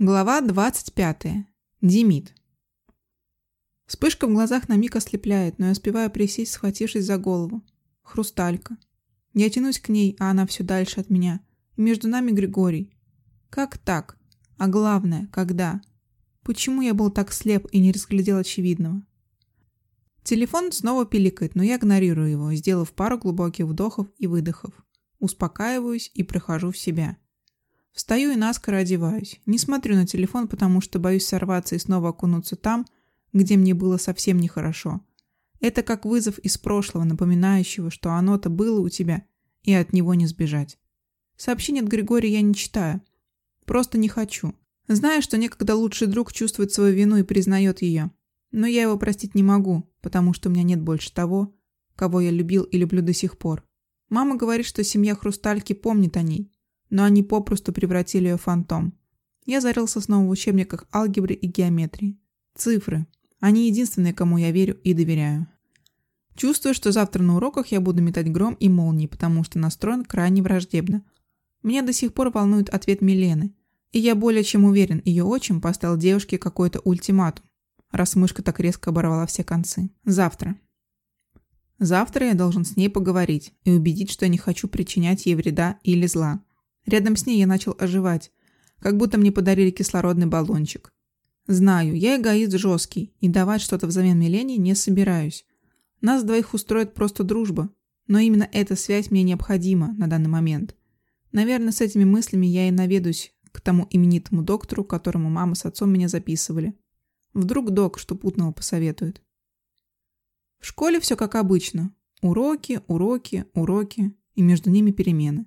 Глава 25. Демид. Вспышка в глазах на миг ослепляет, но я успеваю присесть, схватившись за голову. Хрусталька. Я тянусь к ней, а она все дальше от меня. Между нами Григорий. Как так? А главное, когда? Почему я был так слеп и не разглядел очевидного? Телефон снова пиликает, но я игнорирую его, сделав пару глубоких вдохов и выдохов. Успокаиваюсь и прихожу в себя. Встаю и наскоро одеваюсь. Не смотрю на телефон, потому что боюсь сорваться и снова окунуться там, где мне было совсем нехорошо. Это как вызов из прошлого, напоминающего, что оно-то было у тебя, и от него не сбежать. Сообщение от Григория я не читаю. Просто не хочу. Знаю, что некогда лучший друг чувствует свою вину и признает ее. Но я его простить не могу, потому что у меня нет больше того, кого я любил и люблю до сих пор. Мама говорит, что семья Хрустальки помнит о ней, но они попросту превратили ее в фантом. Я зарылся снова в учебниках алгебры и геометрии. Цифры. Они единственные, кому я верю и доверяю. Чувствую, что завтра на уроках я буду метать гром и молнии, потому что настроен крайне враждебно. Меня до сих пор волнует ответ Милены, и я более чем уверен, ее отчим поставил девушке какой-то ультиматум, раз мышка так резко оборвала все концы. Завтра. Завтра я должен с ней поговорить и убедить, что я не хочу причинять ей вреда или зла. Рядом с ней я начал оживать, как будто мне подарили кислородный баллончик. Знаю, я эгоист жесткий, и давать что-то взамен Милене не собираюсь. Нас двоих устроит просто дружба, но именно эта связь мне необходима на данный момент. Наверное, с этими мыслями я и наведусь к тому именитому доктору, которому мама с отцом меня записывали. Вдруг док что путного посоветует. В школе все как обычно. Уроки, уроки, уроки, и между ними перемены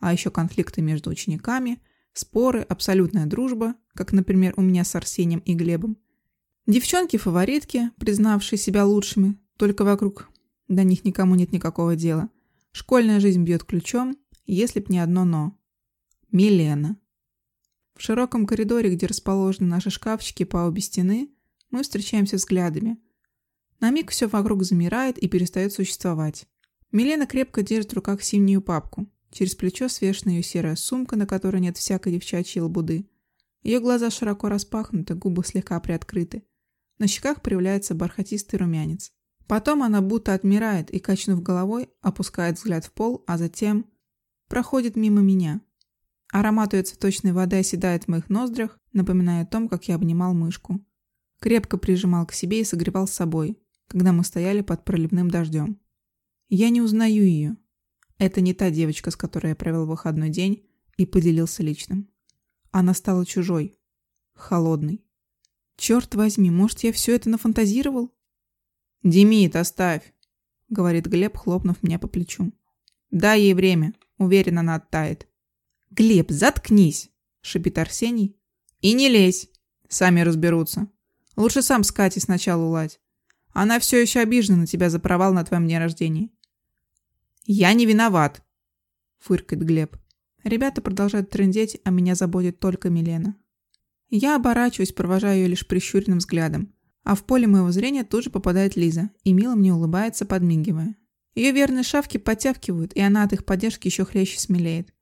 а еще конфликты между учениками, споры, абсолютная дружба, как, например, у меня с Арсением и Глебом. Девчонки-фаворитки, признавшие себя лучшими, только вокруг до них никому нет никакого дела. Школьная жизнь бьет ключом, если б не одно «но». Милена. В широком коридоре, где расположены наши шкафчики по обе стены, мы встречаемся взглядами. На миг все вокруг замирает и перестает существовать. Милена крепко держит в руках синюю папку. Через плечо свешена ее серая сумка, на которой нет всякой девчачьей лабуды. Ее глаза широко распахнуты, губы слегка приоткрыты. На щеках проявляется бархатистый румянец. Потом она будто отмирает и, качнув головой, опускает взгляд в пол, а затем проходит мимо меня. Аромат ее цветочной воды оседает в моих ноздрях, напоминая о том, как я обнимал мышку. Крепко прижимал к себе и согревал с собой, когда мы стояли под проливным дождем. Я не узнаю ее. Это не та девочка, с которой я провел выходной день и поделился личным. Она стала чужой, холодной. Черт возьми, может, я все это нафантазировал? «Демид, оставь!» — говорит Глеб, хлопнув меня по плечу. «Дай ей время. Уверен, она оттает». «Глеб, заткнись!» — шипит Арсений. «И не лезь. Сами разберутся. Лучше сам с Катей сначала уладь. Она все еще обижена на тебя за провал на твоем дне рождения. «Я не виноват», — фыркает Глеб. Ребята продолжают трындеть, а меня заботит только Милена. Я оборачиваюсь, провожаю ее лишь прищуренным взглядом. А в поле моего зрения тут же попадает Лиза и мило мне улыбается, подмигивая. Ее верные шавки подтягивают, и она от их поддержки еще хлеще смелеет.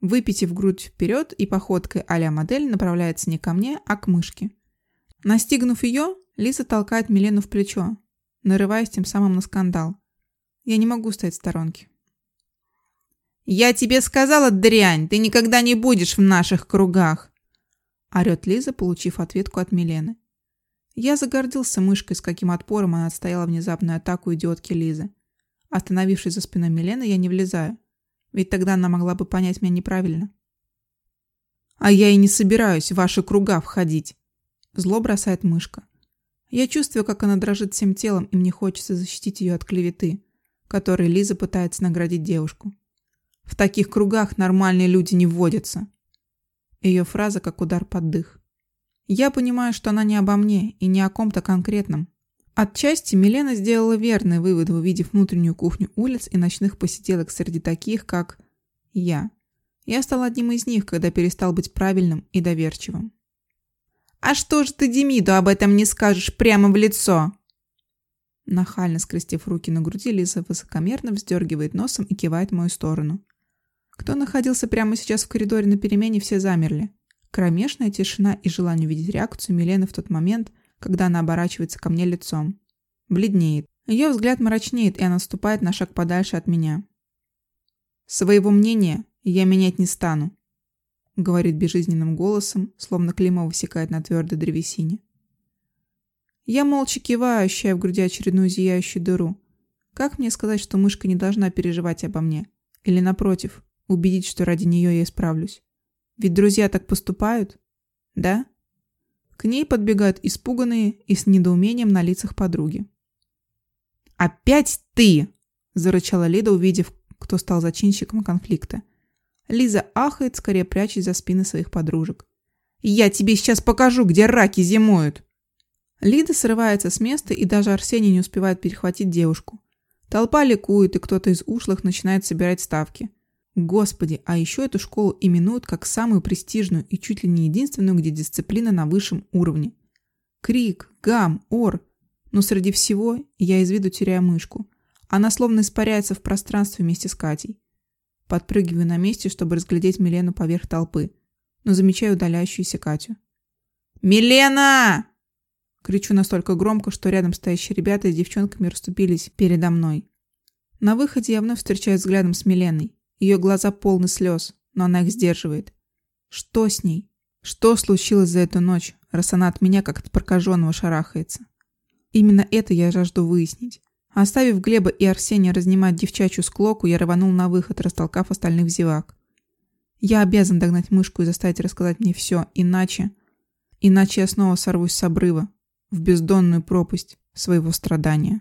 Выпитив грудь вперед и походкой а модель направляется не ко мне, а к мышке. Настигнув ее, Лиза толкает Милену в плечо, нарываясь тем самым на скандал. Я не могу стоять в сторонке. «Я тебе сказала, дрянь, ты никогда не будешь в наших кругах!» Орет Лиза, получив ответку от Милены. Я загордился мышкой, с каким отпором она отстояла внезапную атаку идиотки Лизы. Остановившись за спиной Милены, я не влезаю. Ведь тогда она могла бы понять меня неправильно. «А я и не собираюсь в ваши круга входить!» Зло бросает мышка. Я чувствую, как она дрожит всем телом, и мне хочется защитить ее от клеветы которой Лиза пытается наградить девушку. В таких кругах нормальные люди не вводятся. Ее фраза как удар под дых. Я понимаю, что она не обо мне и не о ком-то конкретном. Отчасти Милена сделала верный вывод, увидев внутреннюю кухню улиц и ночных посиделок среди таких, как я. Я стал одним из них, когда перестал быть правильным и доверчивым. «А что же ты Демиду об этом не скажешь прямо в лицо?» Нахально скрестив руки на груди, Лиза высокомерно вздергивает носом и кивает в мою сторону. Кто находился прямо сейчас в коридоре на перемене, все замерли. Кромешная тишина и желание увидеть реакцию Милены в тот момент, когда она оборачивается ко мне лицом. Бледнеет. Ее взгляд мрачнеет, и она ступает на шаг подальше от меня. «Своего мнения я менять не стану», — говорит безжизненным голосом, словно клеймо высекает на твердой древесине. Я молча киваю, ощущая в груди очередную зияющую дыру. Как мне сказать, что мышка не должна переживать обо мне? Или, напротив, убедить, что ради нее я исправлюсь? Ведь друзья так поступают? Да? К ней подбегают испуганные и с недоумением на лицах подруги. «Опять ты!» – зарычала Лида, увидев, кто стал зачинщиком конфликта. Лиза ахает, скорее прячась за спины своих подружек. «Я тебе сейчас покажу, где раки зимуют!» Лида срывается с места, и даже Арсений не успевает перехватить девушку. Толпа ликует, и кто-то из ушлых начинает собирать ставки. Господи, а еще эту школу именуют как самую престижную и чуть ли не единственную, где дисциплина на высшем уровне. Крик, гам, ор. Но среди всего я из виду теряю мышку. Она словно испаряется в пространстве вместе с Катей. Подпрыгиваю на месте, чтобы разглядеть Милену поверх толпы, но замечаю удаляющуюся Катю. «Милена!» Кричу настолько громко, что рядом стоящие ребята с девчонками расступились передо мной. На выходе я вновь встречаюсь взглядом с Миленой. Ее глаза полны слез, но она их сдерживает. Что с ней? Что случилось за эту ночь, раз она от меня как от прокаженного шарахается? Именно это я жажду выяснить. Оставив Глеба и Арсения разнимать девчачью склоку, я рванул на выход, растолкав остальных зевак. Я обязан догнать мышку и заставить рассказать мне все, иначе... Иначе я снова сорвусь с обрыва, в бездонную пропасть своего страдания.